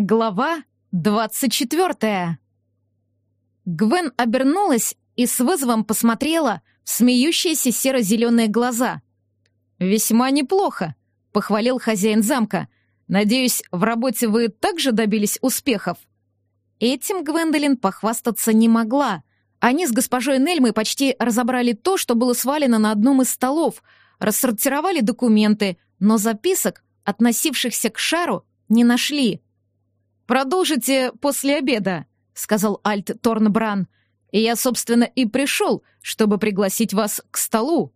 Глава двадцать четвертая. Гвен обернулась и с вызовом посмотрела в смеющиеся серо-зеленые глаза. «Весьма неплохо», — похвалил хозяин замка. «Надеюсь, в работе вы также добились успехов?» Этим Гвендолин похвастаться не могла. Они с госпожой Нельмой почти разобрали то, что было свалено на одном из столов, рассортировали документы, но записок, относившихся к шару, не нашли. «Продолжите после обеда», — сказал Альт Торнбран. «И я, собственно, и пришел, чтобы пригласить вас к столу».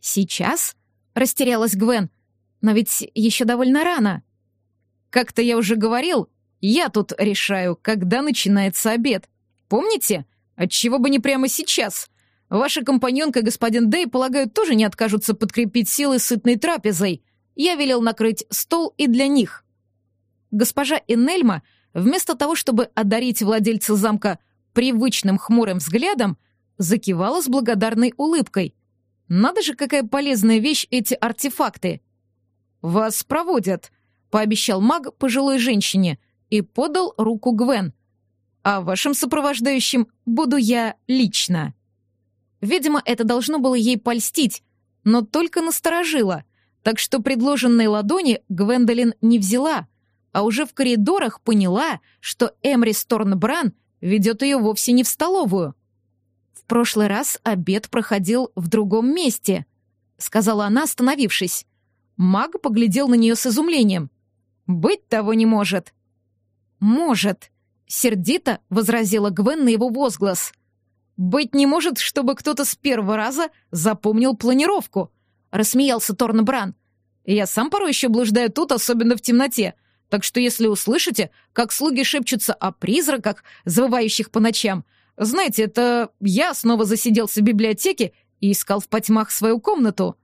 «Сейчас?» — растерялась Гвен. «Но ведь еще довольно рано». «Как-то я уже говорил, я тут решаю, когда начинается обед. Помните? Отчего бы не прямо сейчас? Ваша компаньонка, господин Дэй, полагаю, тоже не откажутся подкрепить силы сытной трапезой. Я велел накрыть стол и для них» госпожа Энельма, вместо того, чтобы одарить владельца замка привычным хмурым взглядом, закивала с благодарной улыбкой. Надо же, какая полезная вещь эти артефакты. «Вас проводят», — пообещал маг пожилой женщине и подал руку Гвен. «А вашим сопровождающим буду я лично». Видимо, это должно было ей польстить, но только насторожило, так что предложенные ладони Гвендолин не взяла — а уже в коридорах поняла, что Эмри Сторнбран ведет ее вовсе не в столовую. «В прошлый раз обед проходил в другом месте», — сказала она, остановившись. Маг поглядел на нее с изумлением. «Быть того не может». «Может», — сердито возразила Гвен на его возглас. «Быть не может, чтобы кто-то с первого раза запомнил планировку», — рассмеялся Торнбран. «Я сам порой еще блуждаю тут, особенно в темноте. Так что если услышите, как слуги шепчутся о призраках, завывающих по ночам, знаете, это я снова засиделся в библиотеке и искал в потьмах свою комнату».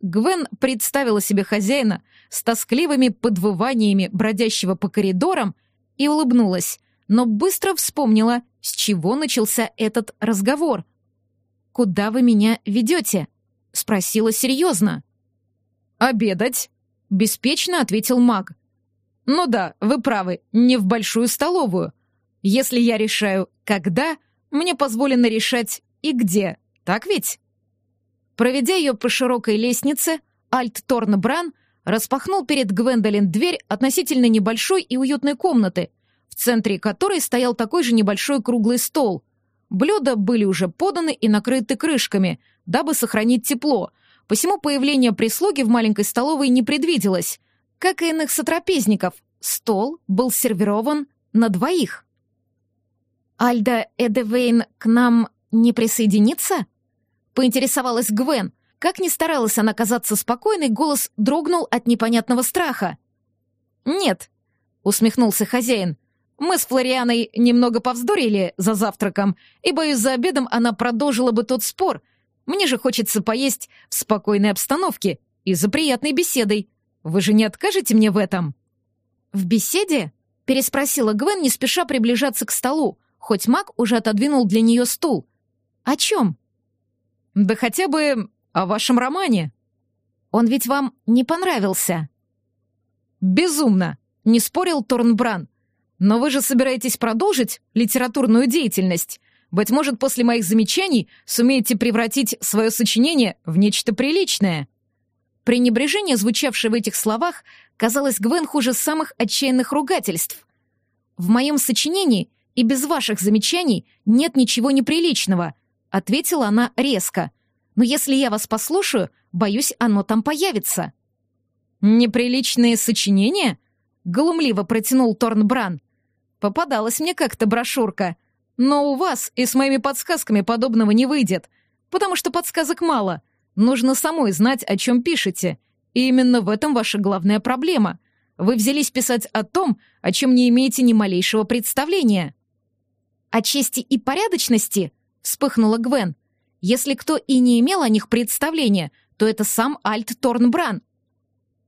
Гвен представила себе хозяина с тоскливыми подвываниями бродящего по коридорам и улыбнулась, но быстро вспомнила, с чего начался этот разговор. «Куда вы меня ведете?» — спросила серьезно. «Обедать», — беспечно ответил маг. Ну да, вы правы, не в большую столовую. Если я решаю, когда, мне позволено решать и где, так ведь? Проведя ее по широкой лестнице, Альт Торн Бран распахнул перед Гвендолин дверь относительно небольшой и уютной комнаты, в центре которой стоял такой же небольшой круглый стол. Блюда были уже поданы и накрыты крышками, дабы сохранить тепло, посему появление прислуги в маленькой столовой не предвиделось — как и иных сотрапезников, стол был сервирован на двоих. «Альда Эдевейн к нам не присоединится?» — поинтересовалась Гвен. Как ни старалась она казаться спокойной, голос дрогнул от непонятного страха. «Нет», — усмехнулся хозяин. «Мы с Флорианой немного повздорили за завтраком, и, боюсь, за обедом она продолжила бы тот спор. Мне же хочется поесть в спокойной обстановке и за приятной беседой. Вы же не откажете мне в этом?» «В беседе?» — переспросила Гвен, не спеша приближаться к столу, хоть маг уже отодвинул для нее стул. «О чем?» «Да хотя бы о вашем романе». «Он ведь вам не понравился?» «Безумно!» — не спорил Торнбран. «Но вы же собираетесь продолжить литературную деятельность. Быть может, после моих замечаний сумеете превратить свое сочинение в нечто приличное». Пренебрежение, звучавшее в этих словах, казалось Гвен хуже самых отчаянных ругательств. «В моем сочинении и без ваших замечаний нет ничего неприличного», — ответила она резко. «Но если я вас послушаю, боюсь, оно там появится». «Неприличные сочинения?» — глумливо протянул Торнбран. «Попадалась мне как-то брошюрка. Но у вас и с моими подсказками подобного не выйдет, потому что подсказок мало». Нужно самой знать, о чем пишете. И именно в этом ваша главная проблема. Вы взялись писать о том, о чем не имеете ни малейшего представления. «О чести и порядочности?» — вспыхнула Гвен. «Если кто и не имел о них представления, то это сам Альт Торнбран».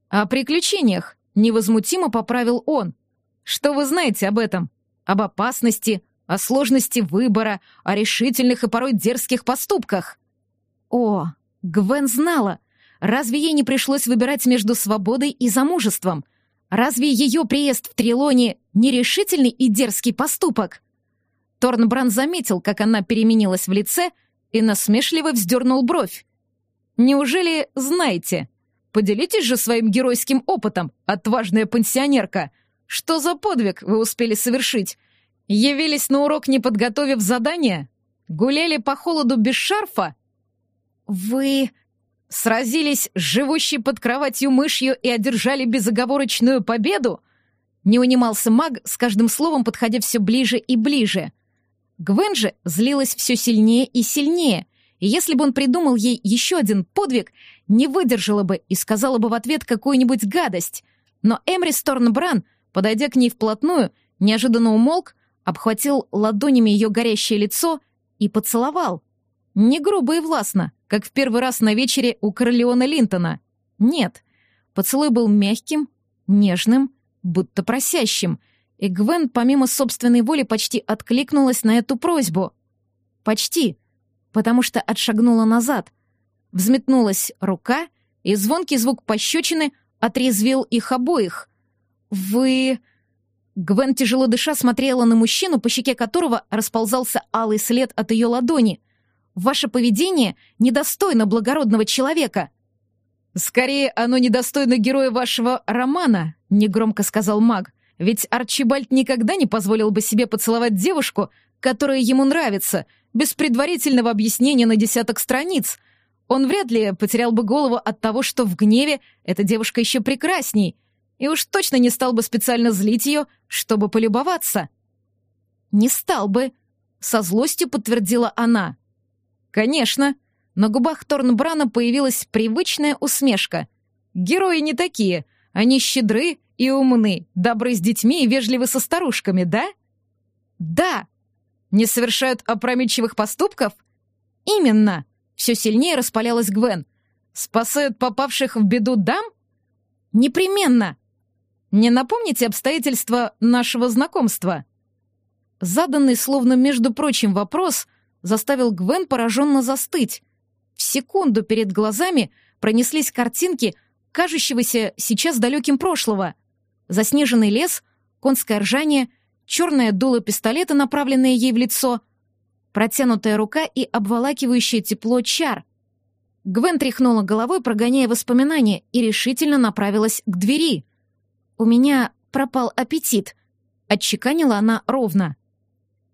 «О приключениях», — невозмутимо поправил он. «Что вы знаете об этом? Об опасности, о сложности выбора, о решительных и порой дерзких поступках?» «О, Гвен знала. Разве ей не пришлось выбирать между свободой и замужеством? Разве ее приезд в Трилоне нерешительный и дерзкий поступок? Торнбран заметил, как она переменилась в лице, и насмешливо вздернул бровь. «Неужели знаете? Поделитесь же своим геройским опытом, отважная пенсионерка. Что за подвиг вы успели совершить? Явились на урок, не подготовив задание? Гуляли по холоду без шарфа? Вы сразились с живущей под кроватью мышью и одержали безоговорочную победу? Не унимался маг, с каждым словом подходя все ближе и ближе. Гвен же злилась все сильнее и сильнее, и если бы он придумал ей еще один подвиг, не выдержала бы и сказала бы в ответ какую-нибудь гадость. Но Эмри Сторнбран, подойдя к ней вплотную, неожиданно умолк, обхватил ладонями ее горящее лицо и поцеловал. Не грубо и властно, как в первый раз на вечере у Корлеона Линтона. Нет, поцелуй был мягким, нежным, будто просящим, и Гвен помимо собственной воли почти откликнулась на эту просьбу. Почти, потому что отшагнула назад. Взметнулась рука, и звонкий звук пощечины отрезвил их обоих. «Вы...» Гвен, тяжело дыша, смотрела на мужчину, по щеке которого расползался алый след от ее ладони. «Ваше поведение недостойно благородного человека». «Скорее, оно недостойно героя вашего романа», — негромко сказал маг. «Ведь Арчибальд никогда не позволил бы себе поцеловать девушку, которая ему нравится, без предварительного объяснения на десяток страниц. Он вряд ли потерял бы голову от того, что в гневе эта девушка еще прекрасней, и уж точно не стал бы специально злить ее, чтобы полюбоваться. «Не стал бы», — со злостью подтвердила она. «Конечно». На губах Торнбрана появилась привычная усмешка. «Герои не такие. Они щедры и умны, добры с детьми и вежливы со старушками, да?» «Да». «Не совершают опрометчивых поступков?» «Именно». Все сильнее распалялась Гвен. «Спасают попавших в беду дам?» «Непременно!» Не напомните обстоятельства нашего знакомства?» Заданный, словно между прочим, вопрос заставил Гвен пораженно застыть. В секунду перед глазами пронеслись картинки, кажущегося сейчас далеким прошлого. Заснеженный лес, конское ржание, черное дуло пистолета, направленное ей в лицо, протянутая рука и обволакивающее тепло чар. Гвен тряхнула головой, прогоняя воспоминания, и решительно направилась к двери — «У меня пропал аппетит», — отчеканила она ровно.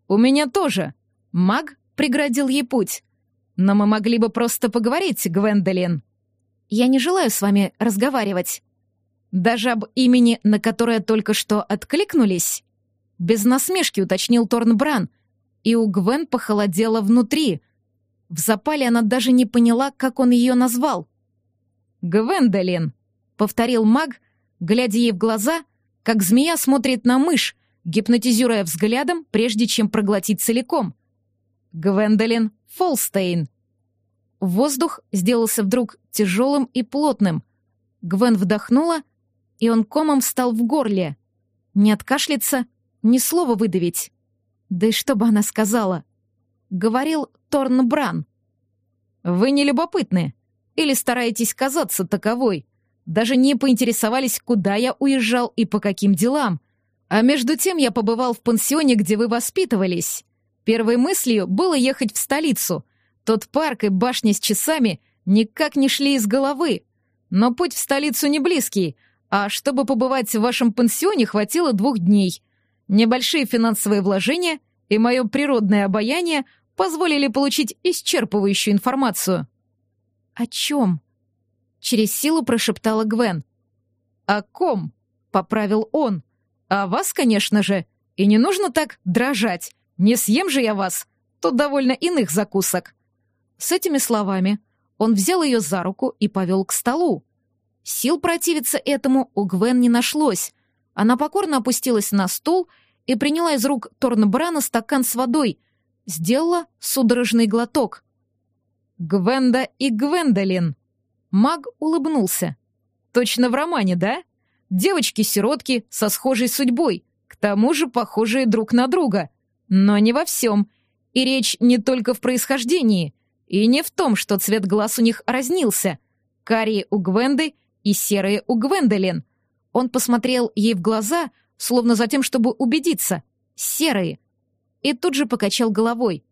«У меня тоже». Маг преградил ей путь. «Но мы могли бы просто поговорить, Гвендолин». «Я не желаю с вами разговаривать». «Даже об имени, на которое только что откликнулись?» Без насмешки уточнил Торнбран, и у Гвен похолодело внутри. В запале она даже не поняла, как он ее назвал. «Гвендолин», — повторил маг, — глядя ей в глаза, как змея смотрит на мышь, гипнотизируя взглядом, прежде чем проглотить целиком. Гвендолин Фолстейн. Воздух сделался вдруг тяжелым и плотным. Гвен вдохнула, и он комом встал в горле. Не откашляться, ни слова выдавить. Да и что бы она сказала? Говорил Торн Бран. «Вы не любопытны или стараетесь казаться таковой?» Даже не поинтересовались, куда я уезжал и по каким делам. А между тем я побывал в пансионе, где вы воспитывались. Первой мыслью было ехать в столицу. Тот парк и башня с часами никак не шли из головы. Но путь в столицу не близкий, а чтобы побывать в вашем пансионе, хватило двух дней. Небольшие финансовые вложения и мое природное обаяние позволили получить исчерпывающую информацию. «О чем?» Через силу прошептала Гвен. «О ком?» — поправил он. «О вас, конечно же. И не нужно так дрожать. Не съем же я вас. Тут довольно иных закусок». С этими словами он взял ее за руку и повел к столу. Сил противиться этому у Гвен не нашлось. Она покорно опустилась на стул и приняла из рук Торнбрана стакан с водой. Сделала судорожный глоток. «Гвенда и Гвендолин», Маг улыбнулся. «Точно в романе, да? Девочки-сиротки со схожей судьбой, к тому же похожие друг на друга. Но не во всем. И речь не только в происхождении, и не в том, что цвет глаз у них разнился. Карие у Гвенды и серые у Гвендолин. Он посмотрел ей в глаза, словно за тем, чтобы убедиться. Серые. И тут же покачал головой.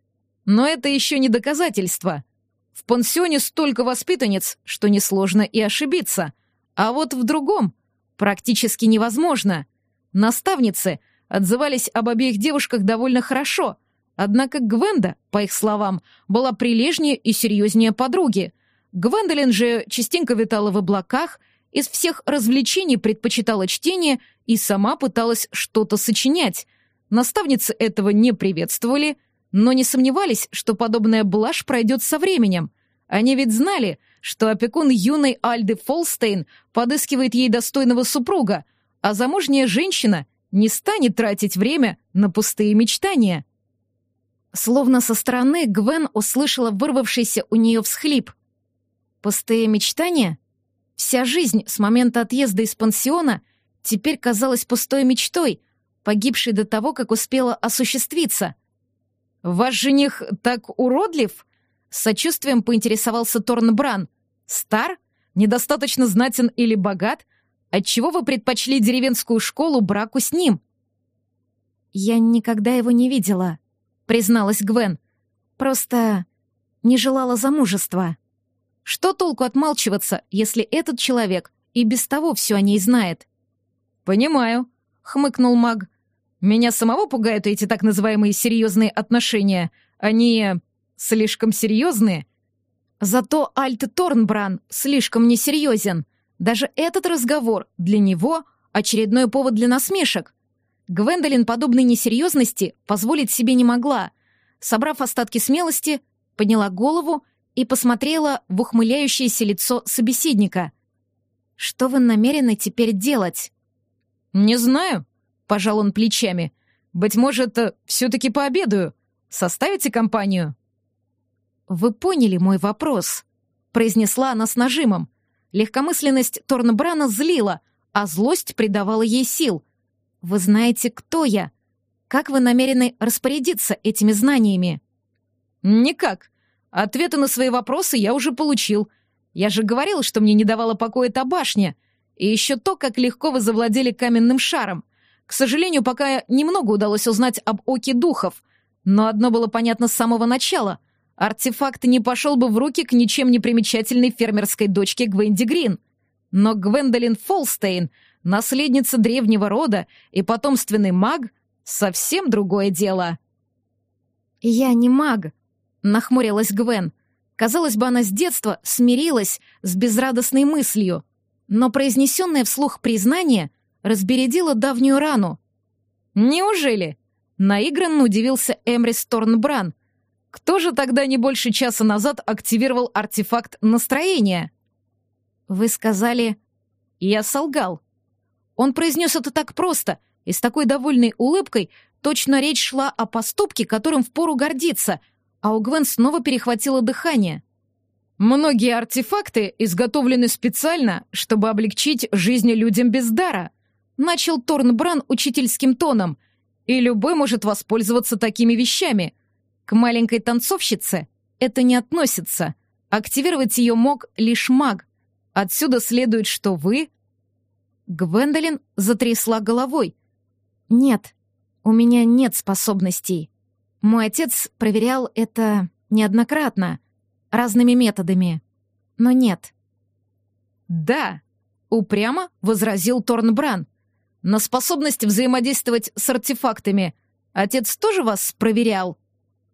Но это еще не доказательство. В пансионе столько воспитанниц, что несложно и ошибиться. А вот в другом практически невозможно. Наставницы отзывались об обеих девушках довольно хорошо, однако Гвенда, по их словам, была прилежнее и серьезнее подруги. Гвендолин же частенько витала в облаках, из всех развлечений предпочитала чтение и сама пыталась что-то сочинять. Наставницы этого не приветствовали, но не сомневались, что подобная блажь пройдет со временем. Они ведь знали, что опекун юной Альды Фолстейн подыскивает ей достойного супруга, а замужняя женщина не станет тратить время на пустые мечтания. Словно со стороны Гвен услышала вырвавшийся у нее всхлип. Пустые мечтания? Вся жизнь с момента отъезда из пансиона теперь казалась пустой мечтой, погибшей до того, как успела осуществиться. «Ваш жених так уродлив?» С сочувствием поинтересовался Торнбран. «Стар? Недостаточно знатен или богат? Отчего вы предпочли деревенскую школу браку с ним?» «Я никогда его не видела», — призналась Гвен. «Просто не желала замужества». Что толку отмалчиваться, если этот человек и без того все о ней знает? «Понимаю», — хмыкнул маг. «Меня самого пугают эти так называемые серьезные отношения. Они слишком серьезные. Зато Альт Торнбран слишком несерьезен. Даже этот разговор для него — очередной повод для насмешек. Гвендолин подобной несерьезности позволить себе не могла. Собрав остатки смелости, подняла голову и посмотрела в ухмыляющееся лицо собеседника. «Что вы намерены теперь делать?» «Не знаю», — пожал он плечами. «Быть может, все-таки пообедаю. Составите компанию?» «Вы поняли мой вопрос», — произнесла она с нажимом. Легкомысленность Торнбрана злила, а злость придавала ей сил. «Вы знаете, кто я? Как вы намерены распорядиться этими знаниями?» «Никак. Ответы на свои вопросы я уже получил. Я же говорил, что мне не давала покоя та башня. И еще то, как легко вы завладели каменным шаром. К сожалению, пока немного удалось узнать об Оке Духов. Но одно было понятно с самого начала — артефакт не пошел бы в руки к ничем не примечательной фермерской дочке Гвенди Грин. Но Гвендолин Фолстейн, наследница древнего рода и потомственный маг, совсем другое дело. «Я не маг», — нахмурилась Гвен. Казалось бы, она с детства смирилась с безрадостной мыслью, но произнесенное вслух признание разбередило давнюю рану. «Неужели?» — наигранно удивился Эмрис Торнбран, кто же тогда не больше часа назад активировал артефакт настроения? Вы сказали... Я солгал. Он произнес это так просто и с такой довольной улыбкой, точно речь шла о поступке, которым впору гордиться, а у Гвен снова перехватило дыхание. Многие артефакты изготовлены специально, чтобы облегчить жизнь людям без дара. Начал Торнбран учительским тоном, и любой может воспользоваться такими вещами — к маленькой танцовщице это не относится. Активировать ее мог лишь маг. Отсюда следует, что вы... Гвендолин затрясла головой. «Нет, у меня нет способностей. Мой отец проверял это неоднократно, разными методами. Но нет». «Да», — упрямо возразил Торнбран. «На способность взаимодействовать с артефактами отец тоже вас проверял?»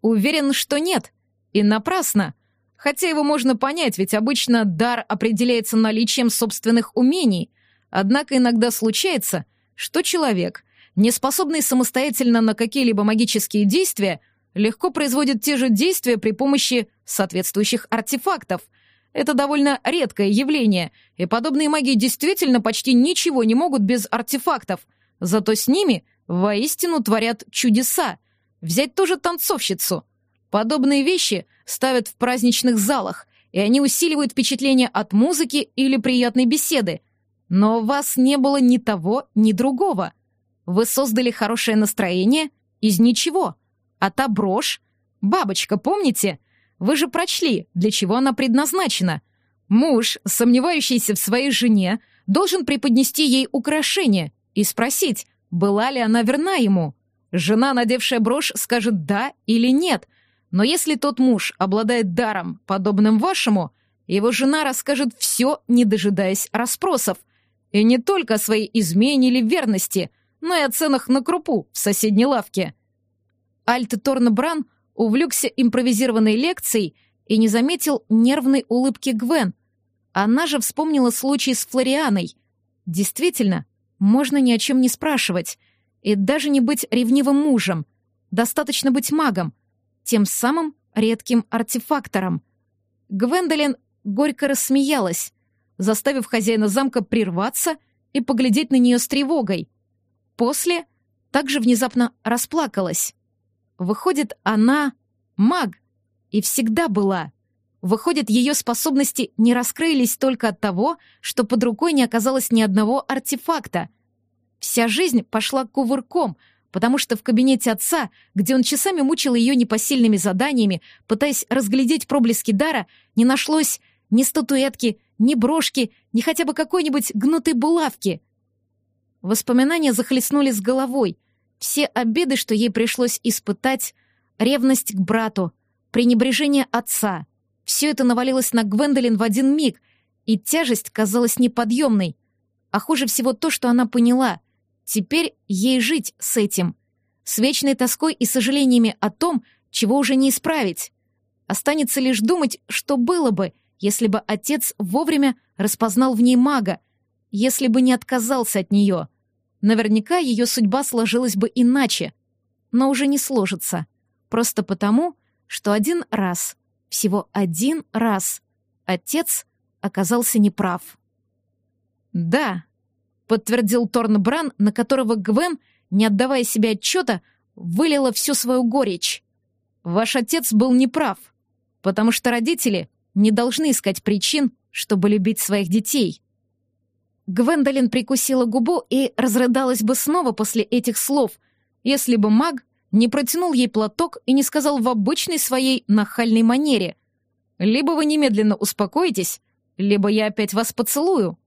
Уверен, что нет. И напрасно. Хотя его можно понять, ведь обычно дар определяется наличием собственных умений. Однако иногда случается, что человек, не способный самостоятельно на какие-либо магические действия, легко производит те же действия при помощи соответствующих артефактов. Это довольно редкое явление, и подобные маги действительно почти ничего не могут без артефактов, зато с ними воистину творят чудеса. Взять тоже танцовщицу. Подобные вещи ставят в праздничных залах, и они усиливают впечатление от музыки или приятной беседы. Но у вас не было ни того, ни другого. Вы создали хорошее настроение из ничего. А та брошь... Бабочка, помните? Вы же прочли, для чего она предназначена. Муж, сомневающийся в своей жене, должен преподнести ей украшение и спросить, была ли она верна ему. Жена, надевшая брошь, скажет «да» или «нет», но если тот муж обладает даром, подобным вашему, его жена расскажет все, не дожидаясь расспросов. И не только о своей измене или верности, но и о ценах на крупу в соседней лавке. Альт Торнбран увлекся импровизированной лекцией и не заметил нервной улыбки Гвен. Она же вспомнила случай с Флорианой. Действительно, можно ни о чем не спрашивать. И даже не быть ревнивым мужем. Достаточно быть магом — тем самым редким артефактором. Гвендолин горько рассмеялась, заставив хозяина замка прерваться и поглядеть на нее с тревогой. После также внезапно расплакалась. Выходит, она маг, и всегда была. Выходит, ее способности не раскрылись только от того, что под рукой не оказалось ни одного артефакта. Вся жизнь пошла кувырком — потому что в кабинете отца, где он часами мучил ее непосильными заданиями, пытаясь разглядеть проблески дара, не нашлось ни статуэтки, ни брошки, ни хотя бы какой-нибудь гнутой булавки. Воспоминания захлестнули с головой. Все обиды, что ей пришлось испытать, ревность к брату, пренебрежение отца. Все это навалилось на Гвендолин в один миг, и тяжесть казалась неподъемной. А хуже всего то, что она поняла. Теперь ей жить с этим, с вечной тоской и сожалениями о том, чего уже не исправить. Останется лишь думать, что было бы, если бы отец вовремя распознал в ней мага, если бы не отказался от нее. Наверняка ее судьба сложилась бы иначе, но уже не сложится. Просто потому, что один раз, всего один раз, отец оказался неправ. Да, — подтвердил Торн Бран, на которого Гвен, не отдавая себе отчета, вылила всю свою горечь. «Ваш отец был неправ, потому что родители не должны искать причин, чтобы любить своих детей». Гвендолин прикусила губу и разрыдалась бы снова после этих слов, если бы маг не протянул ей платок и не сказал в обычной своей нахальной манере. «Либо вы немедленно успокоитесь, либо я опять вас поцелую».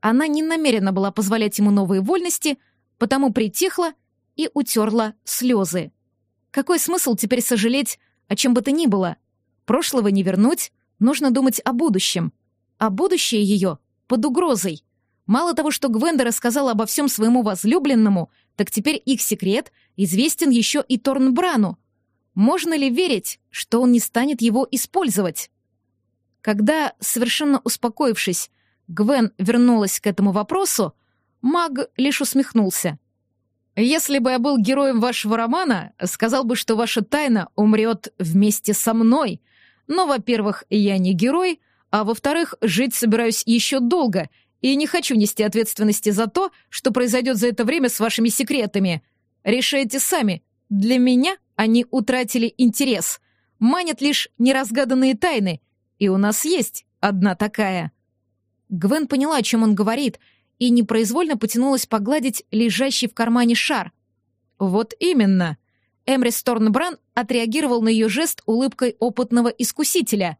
Она не намерена была позволять ему новые вольности, потому притихла и утерла слезы. Какой смысл теперь сожалеть о чем бы то ни было? Прошлого не вернуть, нужно думать о будущем. А будущее ее под угрозой. Мало того, что Гвенда рассказала обо всем своему возлюбленному, так теперь их секрет известен еще и Торнбрану. Можно ли верить, что он не станет его использовать? Когда, совершенно успокоившись, Гвен вернулась к этому вопросу, маг лишь усмехнулся. «Если бы я был героем вашего романа, сказал бы, что ваша тайна умрет вместе со мной. Но, во-первых, я не герой, а во-вторых, жить собираюсь еще долго и не хочу нести ответственности за то, что произойдет за это время с вашими секретами. Решайте сами. Для меня они утратили интерес. Манят лишь неразгаданные тайны, и у нас есть одна такая». Гвен поняла, о чем он говорит, и непроизвольно потянулась погладить лежащий в кармане шар. «Вот именно!» Эмрис Торнбран отреагировал на ее жест улыбкой опытного искусителя.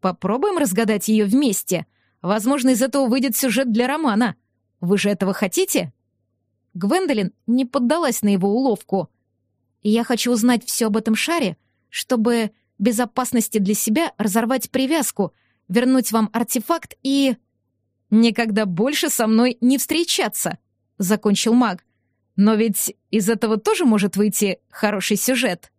«Попробуем разгадать ее вместе. Возможно, из этого выйдет сюжет для романа. Вы же этого хотите?» Гвендолин не поддалась на его уловку. «Я хочу узнать все об этом шаре, чтобы безопасности для себя разорвать привязку, вернуть вам артефакт и...» никогда больше со мной не встречаться», — закончил маг. «Но ведь из этого тоже может выйти хороший сюжет».